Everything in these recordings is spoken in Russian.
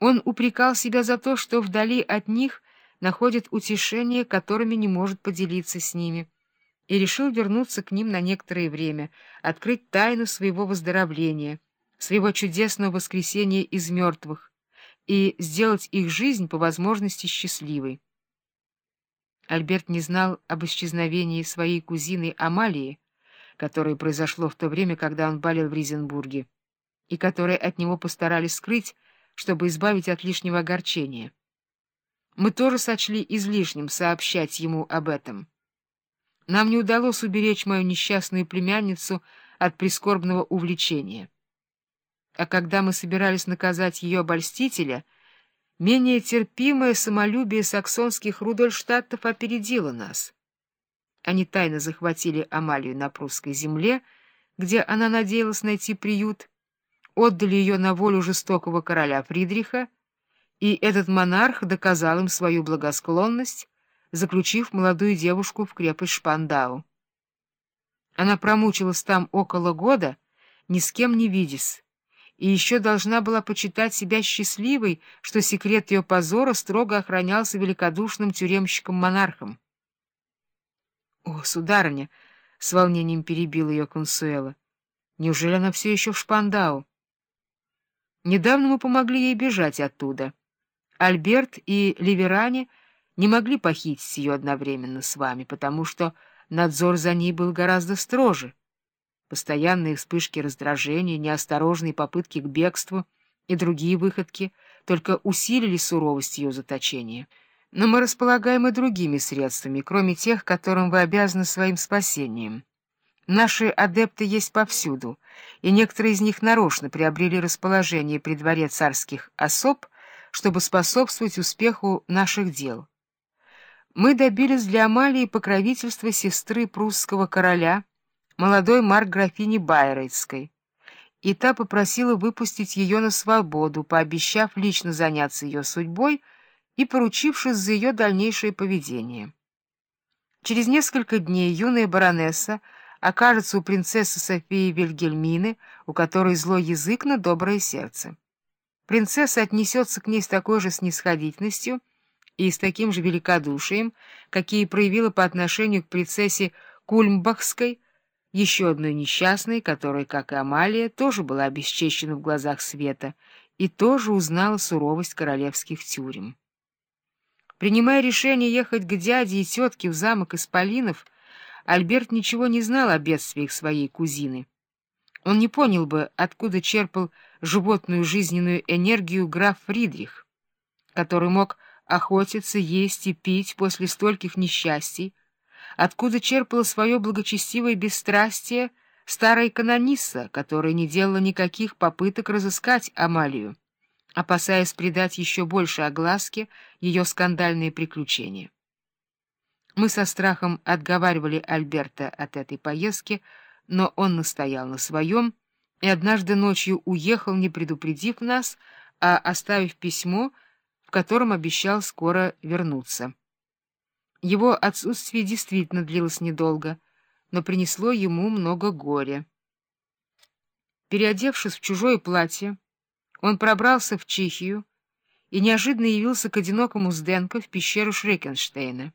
Он упрекал себя за то, что вдали от них находит утешение, которыми не может поделиться с ними, и решил вернуться к ним на некоторое время, открыть тайну своего выздоровления, своего чудесного воскресения из мертвых и сделать их жизнь по возможности счастливой. Альберт не знал об исчезновении своей кузины Амалии, которое произошло в то время, когда он болел в Ризенбурге, и которое от него постарались скрыть, чтобы избавить от лишнего огорчения. Мы тоже сочли излишним сообщать ему об этом. Нам не удалось уберечь мою несчастную племянницу от прискорбного увлечения. А когда мы собирались наказать ее обольстителя, менее терпимое самолюбие саксонских Рудольштадтов опередило нас. Они тайно захватили Амалию на прусской земле, где она надеялась найти приют, отдали ее на волю жестокого короля Фридриха, и этот монарх доказал им свою благосклонность, заключив молодую девушку в крепость Шпандау. Она промучилась там около года, ни с кем не видясь, и еще должна была почитать себя счастливой, что секрет ее позора строго охранялся великодушным тюремщиком-монархом. — О, сударыня! — с волнением перебила ее Консуэла. — Неужели она все еще в Шпандау? Недавно мы помогли ей бежать оттуда. Альберт и Ливерани не могли похитить ее одновременно с вами, потому что надзор за ней был гораздо строже. Постоянные вспышки раздражения, неосторожные попытки к бегству и другие выходки только усилили суровость ее заточения. Но мы располагаем и другими средствами, кроме тех, которым вы обязаны своим спасением. Наши адепты есть повсюду, и некоторые из них нарочно приобрели расположение при дворе царских особ, чтобы способствовать успеху наших дел. Мы добились для Амалии покровительства сестры прусского короля, молодой марк-графини Байрейтской, и та попросила выпустить ее на свободу, пообещав лично заняться ее судьбой и поручившись за ее дальнейшее поведение. Через несколько дней юная баронесса окажется у принцессы Софии Вильгельмины, у которой злой язык, но доброе сердце. Принцесса отнесется к ней с такой же снисходительностью и с таким же великодушием, какие проявила по отношению к принцессе Кульмбахской, еще одной несчастной, которая, как и Амалия, тоже была обесчещена в глазах света и тоже узнала суровость королевских тюрем. Принимая решение ехать к дяде и тетке в замок Исполинов, Альберт ничего не знал о бедствиях своей кузины. Он не понял бы, откуда черпал животную жизненную энергию граф Фридрих, который мог охотиться, есть и пить после стольких несчастий, откуда черпала свое благочестивое бесстрастие старая канонисса, которая не делала никаких попыток разыскать Амалию, опасаясь придать еще больше огласке ее скандальные приключения. Мы со страхом отговаривали Альберта от этой поездки, но он настоял на своем и однажды ночью уехал, не предупредив нас, а оставив письмо, в котором обещал скоро вернуться. Его отсутствие действительно длилось недолго, но принесло ему много горя. Переодевшись в чужое платье, он пробрался в Чехию и неожиданно явился к одинокому Сденко в пещеру Шрекенштейна.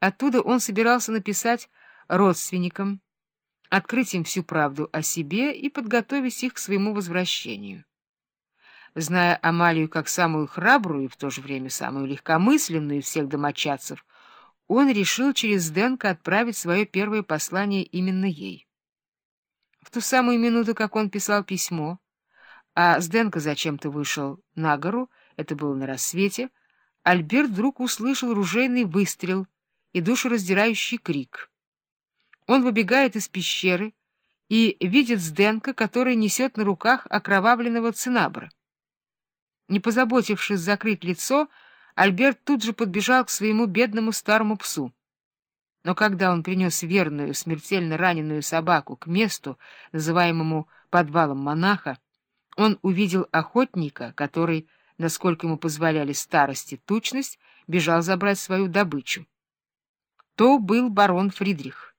Оттуда он собирался написать родственникам, открыть им всю правду о себе и подготовить их к своему возвращению. Зная Амалию как самую храбрую и в то же время самую легкомысленную из всех домочадцев, он решил через Денка отправить свое первое послание именно ей. В ту самую минуту, как он писал письмо, а Сденко зачем-то вышел на гору, это было на рассвете, Альберт вдруг услышал ружейный выстрел — и душераздирающий крик. Он выбегает из пещеры и видит Сденка, который несет на руках окровавленного цинабра. Не позаботившись закрыть лицо, Альберт тут же подбежал к своему бедному старому псу. Но когда он принес верную, смертельно раненую собаку к месту, называемому подвалом монаха, он увидел охотника, который, насколько ему позволяли старость и тучность, бежал забрать свою добычу. То был барон Фридрих.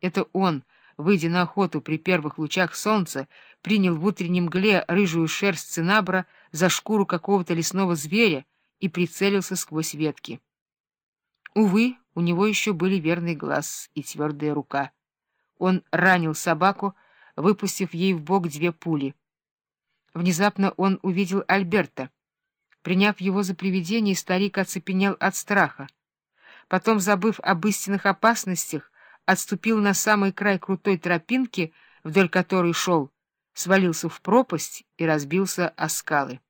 Это он, выйдя на охоту при первых лучах солнца, принял в утреннем мгле рыжую шерсть цинабра за шкуру какого-то лесного зверя и прицелился сквозь ветки. Увы, у него еще были верный глаз и твердая рука. Он ранил собаку, выпустив ей в бок две пули. Внезапно он увидел Альберта. Приняв его за привидение, старик оцепенел от страха. Потом, забыв об истинных опасностях, отступил на самый край крутой тропинки, вдоль которой шел, свалился в пропасть и разбился о скалы.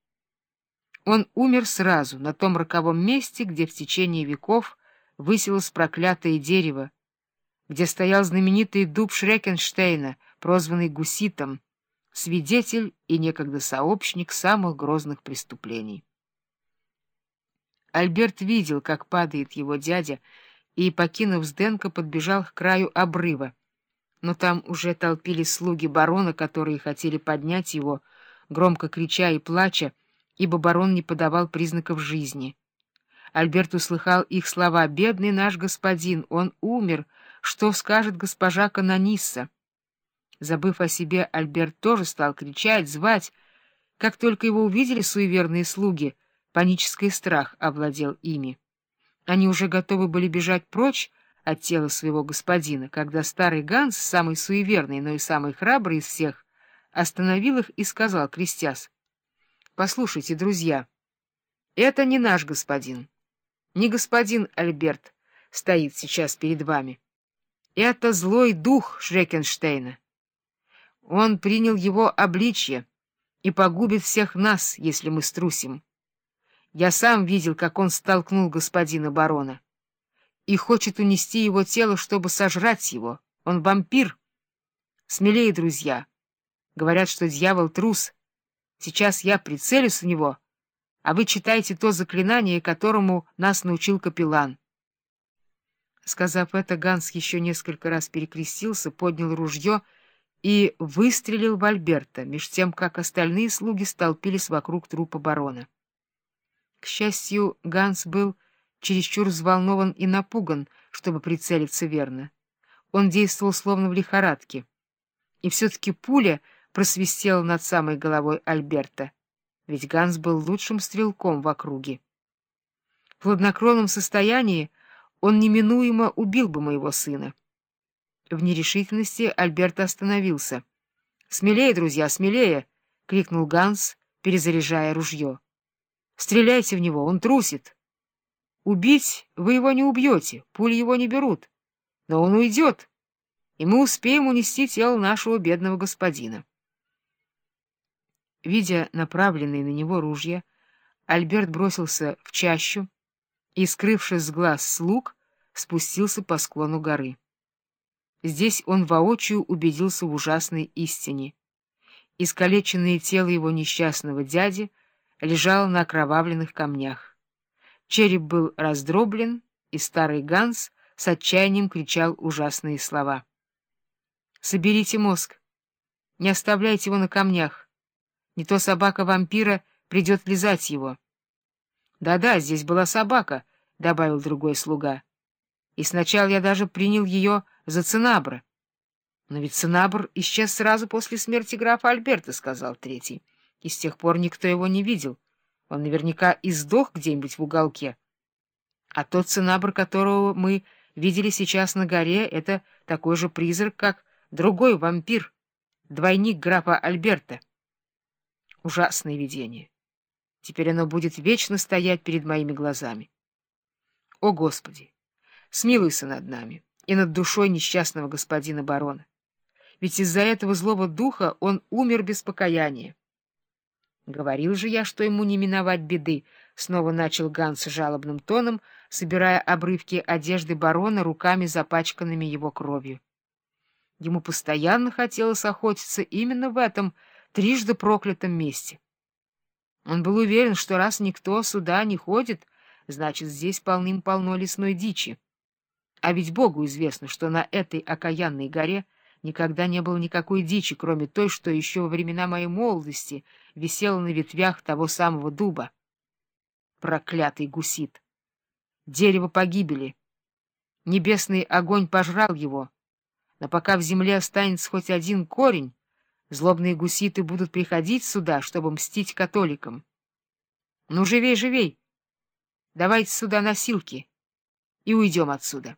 Он умер сразу, на том роковом месте, где в течение веков высилось проклятое дерево, где стоял знаменитый дуб Шрекенштейна, прозванный Гуситом, свидетель и некогда сообщник самых грозных преступлений. Альберт видел, как падает его дядя, и, покинув Сденко, подбежал к краю обрыва. Но там уже толпились слуги барона, которые хотели поднять его, громко крича и плача, ибо барон не подавал признаков жизни. Альберт услыхал их слова «Бедный наш господин, он умер, что скажет госпожа Канонисса?» Забыв о себе, Альберт тоже стал кричать, звать. Как только его увидели суеверные слуги, панический страх овладел ими. Они уже готовы были бежать прочь от тела своего господина, когда старый Ганс, самый суеверный, но и самый храбрый из всех, остановил их и сказал, крестясь, «Послушайте, друзья, это не наш господин, не господин Альберт стоит сейчас перед вами. Это злой дух Шрекенштейна. Он принял его обличье и погубит всех нас, если мы струсим. Я сам видел, как он столкнул господина барона. И хочет унести его тело, чтобы сожрать его. Он вампир. Смелее, друзья. Говорят, что дьявол трус. Сейчас я прицелюсь в него, а вы читайте то заклинание, которому нас научил капеллан. Сказав это, Ганс еще несколько раз перекрестился, поднял ружье и выстрелил в Альберта, меж тем, как остальные слуги столпились вокруг трупа барона. К счастью, Ганс был чересчур взволнован и напуган, чтобы прицелиться верно. Он действовал словно в лихорадке. И все-таки пуля просвистела над самой головой Альберта, ведь Ганс был лучшим стрелком в округе. В хладнокровном состоянии он неминуемо убил бы моего сына. В нерешительности Альберт остановился. «Смелее, друзья, смелее!» — крикнул Ганс, перезаряжая ружье. Стреляйте в него, он трусит. Убить вы его не убьете, пули его не берут. Но он уйдет, и мы успеем унести тело нашего бедного господина. Видя направленные на него ружья, Альберт бросился в чащу и, скрывшись с глаз слуг, спустился по склону горы. Здесь он воочию убедился в ужасной истине. Искалеченное тело его несчастного дяди — лежал на окровавленных камнях. Череп был раздроблен, и старый Ганс с отчаянием кричал ужасные слова. «Соберите мозг! Не оставляйте его на камнях! Не то собака вампира придет лизать его!» «Да-да, здесь была собака», — добавил другой слуга. «И сначала я даже принял ее за цинабра». «Но ведь цинабр исчез сразу после смерти графа Альберта», — сказал третий и с тех пор никто его не видел. Он наверняка и сдох где-нибудь в уголке. А тот цинабр, которого мы видели сейчас на горе, это такой же призрак, как другой вампир, двойник графа Альберта. Ужасное видение. Теперь оно будет вечно стоять перед моими глазами. О, Господи! Смилуйся над нами и над душой несчастного господина барона. Ведь из-за этого злого духа он умер без покаяния. Говорил же я, что ему не миновать беды, — снова начал Ганс жалобным тоном, собирая обрывки одежды барона руками, запачканными его кровью. Ему постоянно хотелось охотиться именно в этом трижды проклятом месте. Он был уверен, что раз никто сюда не ходит, значит, здесь полным-полно лесной дичи. А ведь Богу известно, что на этой окаянной горе никогда не было никакой дичи, кроме той, что еще во времена моей молодости — висела на ветвях того самого дуба. Проклятый гусит! Дерево погибели. Небесный огонь пожрал его. Но пока в земле останется хоть один корень, злобные гуситы будут приходить сюда, чтобы мстить католикам. Ну, живей, живей! Давайте сюда носилки и уйдем отсюда.